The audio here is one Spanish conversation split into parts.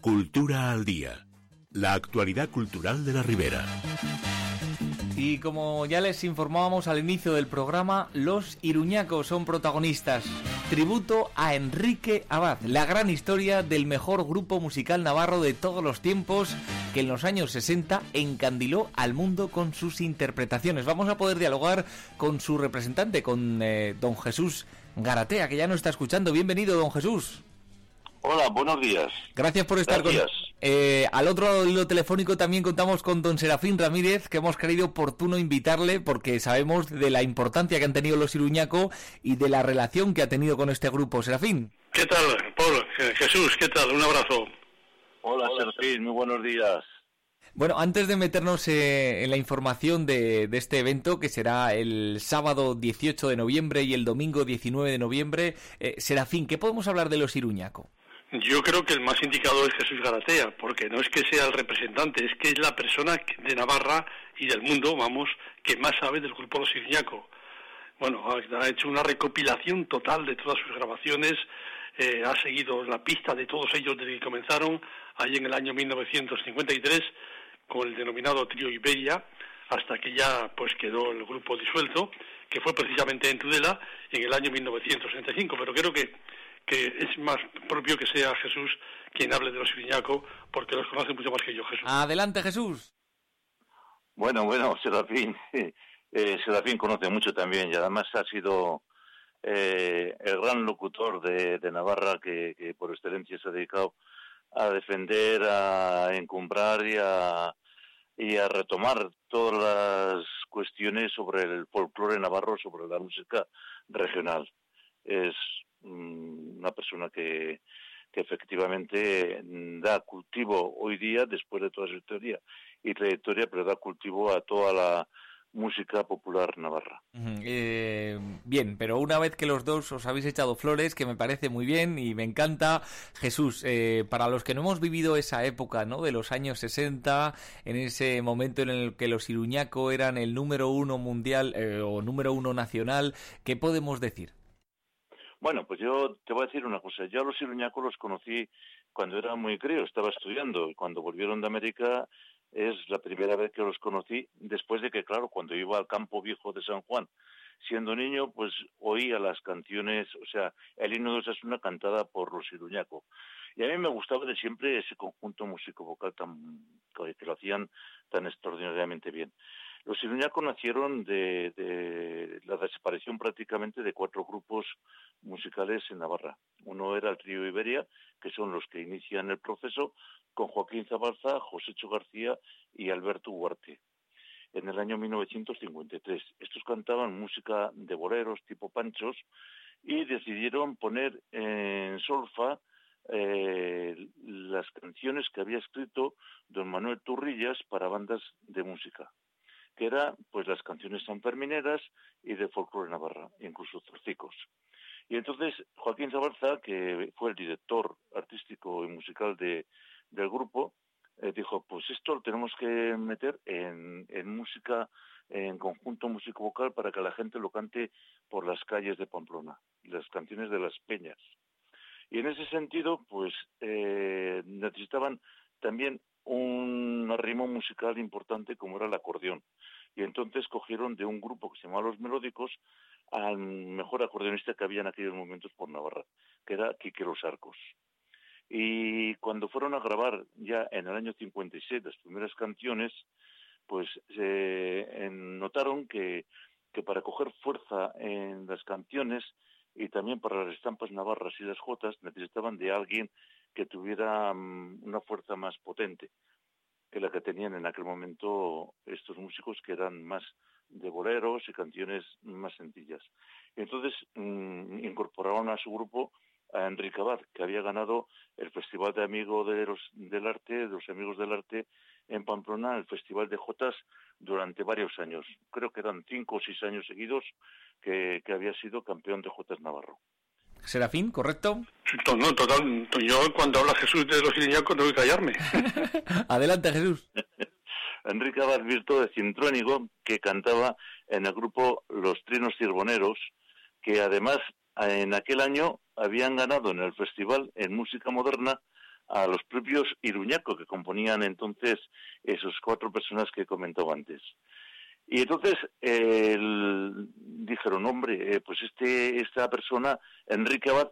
Cultura al día. La actualidad cultural de la Ribera. Y como ya les informábamos al inicio del programa, los iruñacos son protagonistas. Tributo a Enrique Abad, la gran historia del mejor grupo musical navarro de todos los tiempos que en los años 60 encandiló al mundo con sus interpretaciones. Vamos a poder dialogar con su representante, con eh, don Jesús Garatea, que ya nos está escuchando. Bienvenido, don Jesús. Hola, buenos días. Gracias por estar Gracias. con eh, Al otro lado del hilo telefónico también contamos con don Serafín Ramírez, que hemos querido oportuno invitarle porque sabemos de la importancia que han tenido los Iruñaco y de la relación que ha tenido con este grupo. Serafín. ¿Qué tal, Pablo? Je- Jesús, ¿qué tal? Un abrazo. Hola, Serafín, muy buenos días. Bueno, antes de meternos eh, en la información de, de este evento, que será el sábado 18 de noviembre y el domingo 19 de noviembre, eh, Serafín, ¿qué podemos hablar de los Iruñaco? Yo creo que el más indicado es Jesús Garatea, porque no es que sea el representante, es que es la persona de Navarra y del mundo, vamos, que más sabe del grupo Los Iruñaco. Bueno, ha hecho una recopilación total de todas sus grabaciones, eh, ha seguido la pista de todos ellos desde que comenzaron, ahí en el año 1953, con el denominado Trío Iberia, hasta que ya pues quedó el grupo disuelto, que fue precisamente en Tudela en el año 1965. Pero creo que, que es más propio que sea Jesús quien hable de los Iriñaco, porque los conoce mucho más que yo, Jesús. Adelante, Jesús. Bueno, bueno, Serafín, eh, Serafín conoce mucho también y además ha sido eh, el gran locutor de, de Navarra que, que por excelencia se ha dedicado a defender, a encumbrar y a, y a retomar todas las cuestiones sobre el folclore navarro, sobre la música regional. Es mm, una persona que, efectivamente mm, da cultivo hoy día, después de toda su historia y trayectoria, pero da cultivo a toda la música popular navarra. Eh, bien, pero una vez que los dos os habéis echado flores, que me parece muy bien y me encanta, Jesús, eh, para los que no hemos vivido esa época, ¿no? De los años 60, en ese momento en el que los Iruñaco eran el número uno mundial eh, o número uno nacional, ¿qué podemos decir? Bueno, pues yo te voy a decir una cosa. Yo a los iruñacos los conocí cuando era muy crío, estaba estudiando. y Cuando volvieron de América es la primera vez que los conocí, después de que, claro, cuando iba al campo viejo de San Juan, siendo niño, pues oía las canciones, o sea, el himno de Osasuna cantada por los iruñaco. Y a mí me gustaba de siempre ese conjunto músico-vocal tan, que lo hacían tan extraordinariamente bien. Los iruñacos nacieron de, la desaparición prácticamente de cuatro grupos musicales en Navarra. Uno era el trío Iberia, que son los que inician el proceso, con Joaquín Zabalza, Josécho García y Alberto Huarte. En el año 1953. Estos cantaban música de boleros tipo panchos y decidieron poner en solfa eh, las canciones que había escrito don Manuel Turrillas para bandas de música que era pues las canciones sanfermineras y de folclore navarra, incluso zorcicos. Y entonces Joaquín Zabalza, que fue el director artístico y musical de, del grupo, eh, dijo, pues esto lo tenemos que meter en, música, en conjunto músico-vocal para que la gente lo cante por las calles de Pamplona, las canciones de las peñas. Y en ese sentido, pues eh, necesitaban también un arrimo musical importante como era el acordeón. Y entonces cogieron de un grupo que se llamaba Los Melódicos al mejor acordeonista que había en aquellos momentos por Navarra, que era Quique Los Arcos. Y cuando fueron a grabar ya en el año 56 las primeras canciones, pues eh, notaron que, para coger fuerza en las canciones y también para las estampas navarras y las jotas necesitaban de alguien que tuviera um, una fuerza más potente que la que tenían en aquel momento estos músicos que eran más de boleros y canciones más sencillas. Entonces um, incorporaron a su grupo a Enrique Abad, que había ganado el Festival de Amigos del Arte, de los Amigos del Arte en Pamplona, el Festival de Jotas, durante varios años. Creo que eran cinco o seis años seguidos que, que había sido campeón de Jotas Navarro. Serafín, ¿correcto? No, total. Yo cuando habla Jesús de los Iriñacos tengo que callarme. Adelante, Jesús. Enrique Abad Virto de Cintrónigo, que cantaba en el grupo Los Trinos Cirboneros, que además en aquel año habían ganado en el festival en música moderna a los propios Iruñaco, que componían entonces esos cuatro personas que he comentado antes. Y entonces dijeron, hombre, eh, pues este, esta persona, Enrique Abad,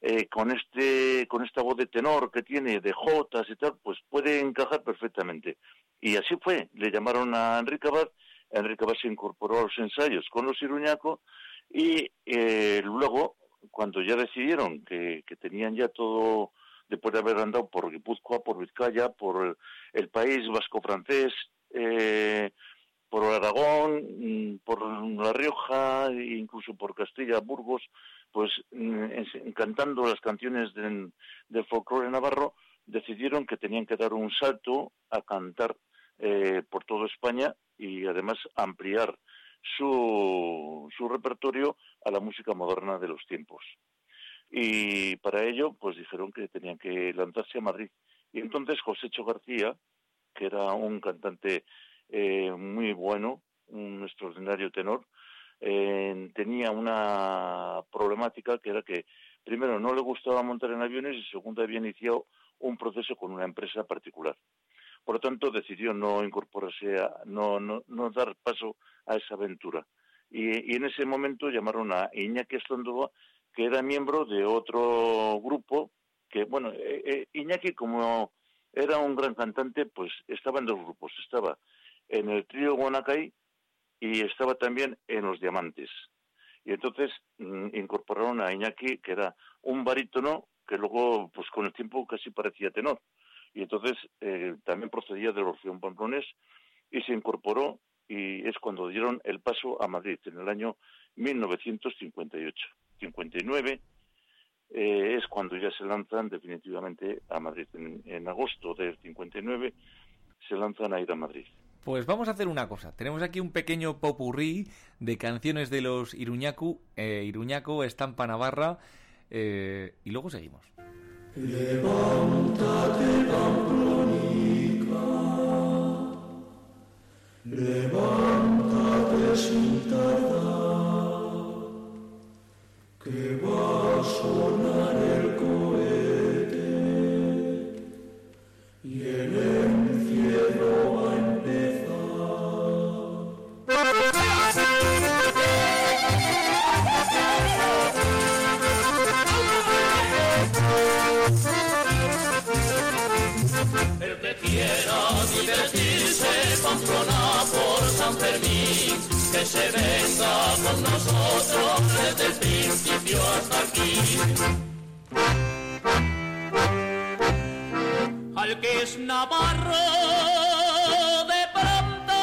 eh, con este, con esta voz de tenor que tiene, de jotas y tal, pues puede encajar perfectamente. Y así fue, le llamaron a Enrique Abad, Enrique Abad se incorporó a los ensayos con los Iruñaco y eh, luego, cuando ya decidieron que, tenían ya todo después de haber andado por Guipúzcoa, por Vizcaya, por el, país vasco-francés, eh, por Aragón, mm, por La Rioja, incluso por Castilla, Burgos, pues mm, cantando las canciones del, folclore navarro, decidieron que tenían que dar un salto a cantar eh, por toda España y además ampliar su, su repertorio a la música moderna de los tiempos y para ello pues dijeron que tenían que lanzarse a Madrid. Y entonces Josécho García, que era un cantante eh, muy bueno, un extraordinario tenor, eh, tenía una problemática que era que primero no le gustaba montar en aviones y segundo había iniciado un proceso con una empresa particular. Por lo tanto, decidió no incorporarse, a, no, no, no dar paso a esa aventura. Y, y, en ese momento llamaron a Iñaki Estondoa que era miembro de otro grupo que, bueno, eh, eh, Iñaki como era un gran cantante, pues estaba en dos grupos. Estaba en el trío Guanacay y estaba también en Los Diamantes. Y entonces mm, incorporaron a Iñaki, que era un barítono que luego, pues con el tiempo casi parecía tenor. Y entonces eh, también procedía del Orfeón Pamplonés y se incorporó y es cuando dieron el paso a Madrid en el año 1958. 59 eh, es cuando ya se lanzan definitivamente a Madrid. En, agosto del 59 se lanzan a ir a Madrid. Pues vamos a hacer una cosa. Tenemos aquí un pequeño popurrí de canciones de los Iruñacu, eh, Iruñaco, Estampa Navarra, eh, y luego seguimos. Levántate, levántate sin que va a sonar el cohete y el encierro con nosotros desde el principio hasta aquí. Al que es Navarro de pronto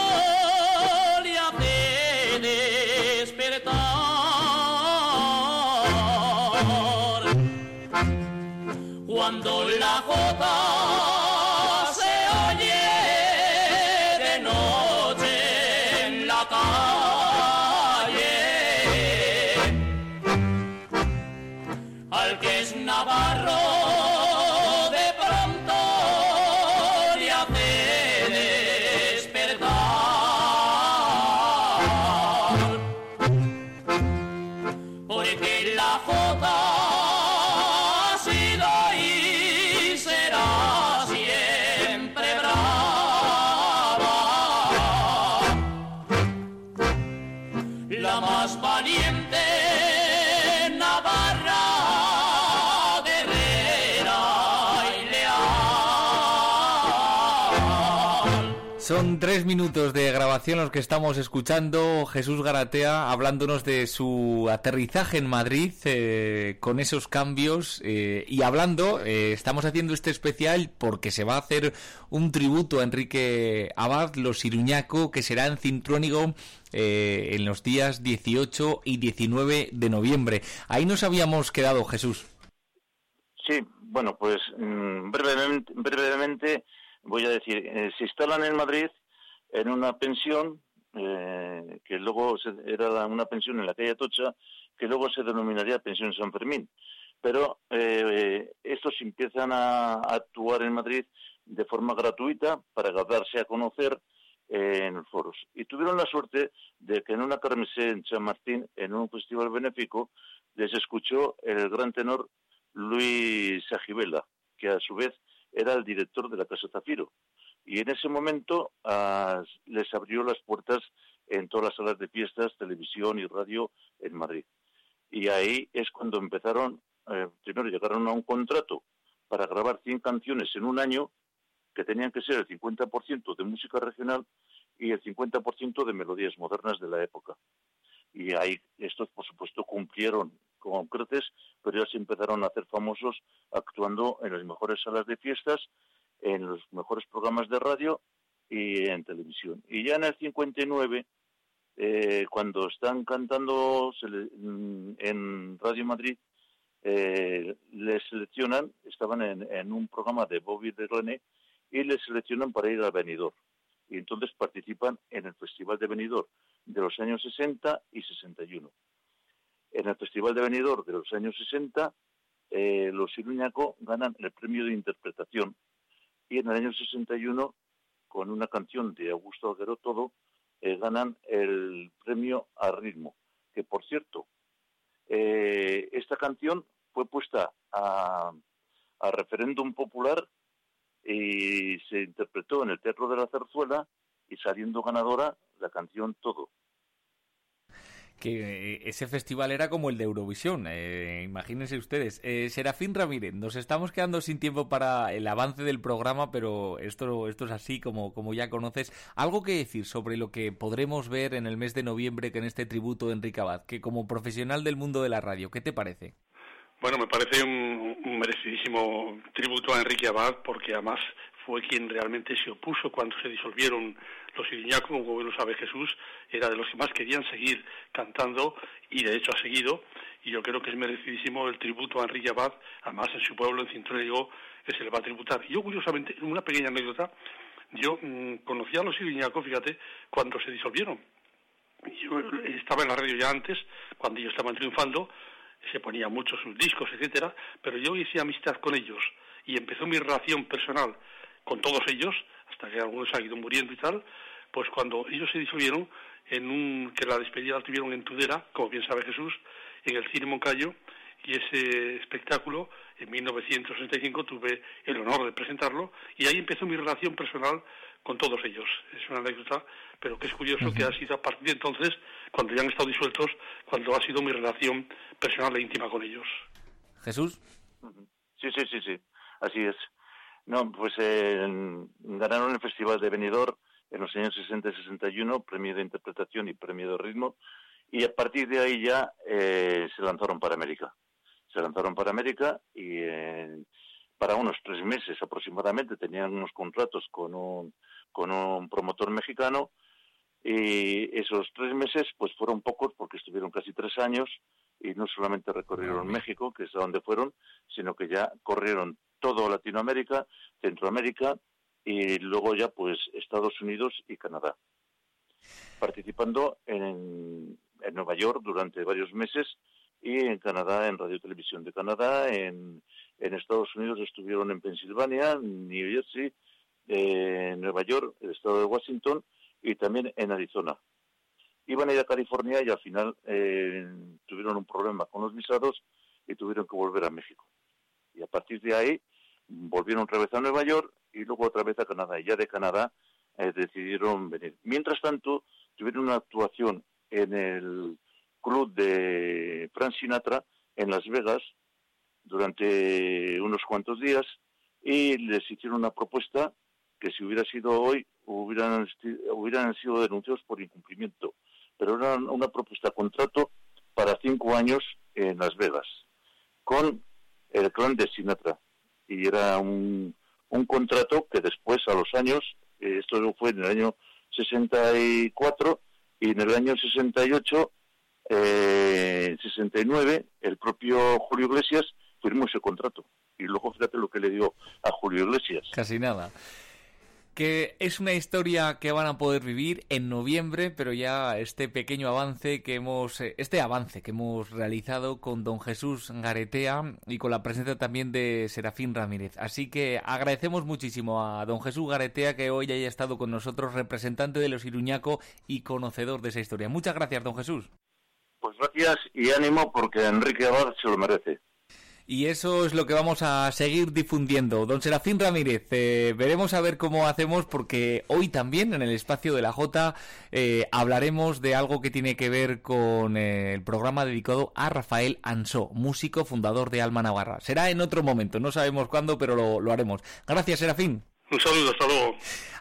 le hace despertar. Cuando la jota tres minutos de grabación los que estamos escuchando. Jesús Garatea hablándonos de su aterrizaje en Madrid eh, con esos cambios eh, y hablando, eh, estamos haciendo este especial porque se va a hacer un tributo a Enrique Abad, los Iruñaco, que será en Cintrónigo en los días 18 y 19 de noviembre. Ahí nos habíamos quedado, Jesús. Sí, bueno, pues mm, brevemente, voy a decir, eh, se instalan en Madrid en una pensión, eh, que luego era una pensión en la calle Tocha, que luego se denominaría Pensión San Fermín. Pero eh, estos empiezan a, actuar en Madrid de forma gratuita para darse a conocer en los foros. Y tuvieron la suerte de que en una carmesé en San Martín, en un festival benéfico, les escuchó el gran tenor Luis Sajibela, que a su vez era el director de la Casa Zafiro. Y en ese momento ah, les abrió las puertas en todas las salas de fiestas, televisión y radio en Madrid. Y ahí es cuando empezaron, eh, primero llegaron a un contrato para grabar 100 canciones en un año, que tenían que ser el 50% de música regional y el 50% de melodías modernas de la época. Y ahí estos, por supuesto, cumplieron con creces, pero ya se empezaron a hacer famosos actuando en las mejores salas de fiestas, en los mejores programas de radio y en televisión. Y ya en el 59, eh, cuando están cantando mm, en Radio Madrid, eh, les seleccionan, estaban en, un programa de Bobby de René, y les seleccionan para ir al Benidorm. Y entonces participan en el Festival de Benidorm de los años 60 y 61. En el Festival de Benidorm de los años 60, eh, los Iruñaco ganan el premio de interpretación en el año 61, con una canción de Augusto Alguero Todo, eh, ganan el premio a ritmo, que por cierto, eh, esta canción fue puesta a, a referéndum popular y se interpretó en el Teatro de la Zarzuela y saliendo ganadora la canción Todo que eh, ese festival era como el de Eurovisión, eh, imagínense ustedes. Eh, Serafín Ramírez, nos estamos quedando sin tiempo para el avance del programa, pero esto, esto es así como, como ya conoces. ¿Algo que decir sobre lo que podremos ver en el mes de noviembre que en este tributo de Enrique Abad, que como profesional del mundo de la radio, ¿qué te parece? Bueno, me parece un, un merecidísimo tributo a Enrique Abad porque además fue quien realmente se opuso cuando se disolvieron los Iriñacos, como bien lo sabe Jesús, era de los que más querían seguir cantando y de hecho ha seguido. Y yo creo que es merecidísimo el tributo a Enrique Abad, además en su pueblo, en Cintrego, que se le va a tributar. Yo, curiosamente, una pequeña anécdota, yo mm, conocía a los Iriñacos, fíjate, cuando se disolvieron. Yo estaba en la radio ya antes, cuando ellos estaban triunfando, se ponía mucho sus discos, etcétera, pero yo hice amistad con ellos y empezó mi relación personal con todos ellos, hasta que algunos han ido muriendo y tal, pues cuando ellos se disolvieron, en un, que la despedida la tuvieron en Tudela, como bien sabe Jesús, en el Cine Moncayo, y ese espectáculo, en 1965, tuve el honor de presentarlo, y ahí empezó mi relación personal con todos ellos. Es una anécdota, pero que es curioso que ha sido a partir de entonces, cuando ya han estado disueltos, cuando ha sido mi relación personal e íntima con ellos. Jesús. Sí, sí, sí, sí, así es. No, pues eh, ganaron el Festival de Benidorm en los años 60 y 61, premio de interpretación y premio de ritmo, y a partir de ahí ya eh, se lanzaron para América. Se lanzaron para América y eh, para unos tres meses aproximadamente tenían unos contratos con un, con un promotor mexicano y esos tres meses pues fueron pocos porque estuvieron casi tres años y no solamente recorrieron México, que es a donde fueron, sino que ya corrieron todo Latinoamérica, Centroamérica y luego ya pues Estados Unidos y Canadá. Participando en, Nueva York durante varios meses y en Canadá, en Radio Televisión de Canadá, en, Estados Unidos estuvieron en Pensilvania, New Jersey, en Nueva York, el estado de Washington y también en Arizona. Iban a ir a California y al final eh, tuvieron un problema con los visados y tuvieron que volver a México. Y a partir de ahí volvieron otra vez a Nueva York y luego otra vez a Canadá. Y ya de Canadá eh, decidieron venir. Mientras tanto, tuvieron una actuación en el club de Frank Sinatra en Las Vegas durante unos cuantos días y les hicieron una propuesta que si hubiera sido hoy hubieran, hubieran sido denunciados por incumplimiento. Pero era una propuesta contrato para cinco años en Las Vegas con el clan de Sinatra y era un, un contrato que después, a los años, eh, esto fue en el año 64 y en el año 68, eh, 69, el propio Julio Iglesias firmó ese contrato. Y luego fíjate lo que le dio a Julio Iglesias. Casi nada que es una historia que van a poder vivir en noviembre, pero ya este pequeño avance que hemos, eh, este avance que hemos realizado con don Jesús Garetea y con la presencia también de Serafín Ramírez. Así que agradecemos muchísimo a don Jesús Garetea que hoy haya estado con nosotros, representante de los Iruñaco y conocedor de esa historia. Muchas gracias, don Jesús. Pues gracias y ánimo porque Enrique Abad se lo merece. Y eso es lo que vamos a seguir difundiendo. Don Serafín Ramírez, eh, veremos a ver cómo hacemos porque hoy también en el espacio de la J eh, hablaremos de algo que tiene que ver con eh, el programa dedicado a Rafael Ansó, músico fundador de Alma Navarra. Será en otro momento, no sabemos cuándo, pero lo, lo haremos. Gracias, Serafín. Un saludo, hasta luego.